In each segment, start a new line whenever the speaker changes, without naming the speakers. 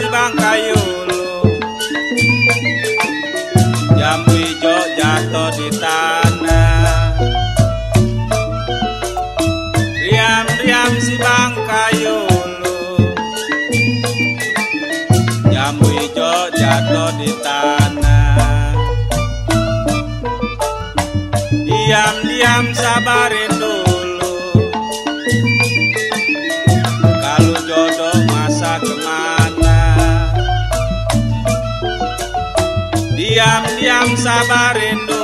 si bangkayulu Jambu hijau jatuh di tanah. Riam-riam si bangkayulu Jambu hijau jatuh di tanah. Diam-diam sabarin dulu diam-diam sabarin dulu.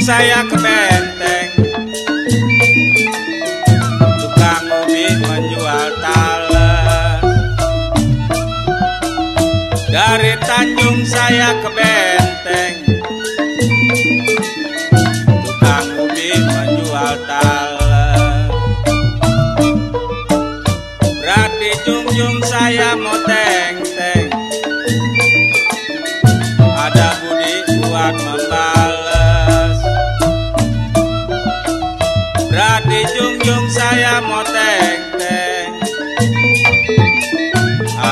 saya ke benteng Tukang ubi menjual talen. Dari Tanjung saya ke benteng Tukang ubi menjual talen. Berarti jung-jung saya mau teng-teng.
Ada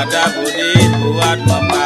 àdàbòdè ìlú àgbàmọ́.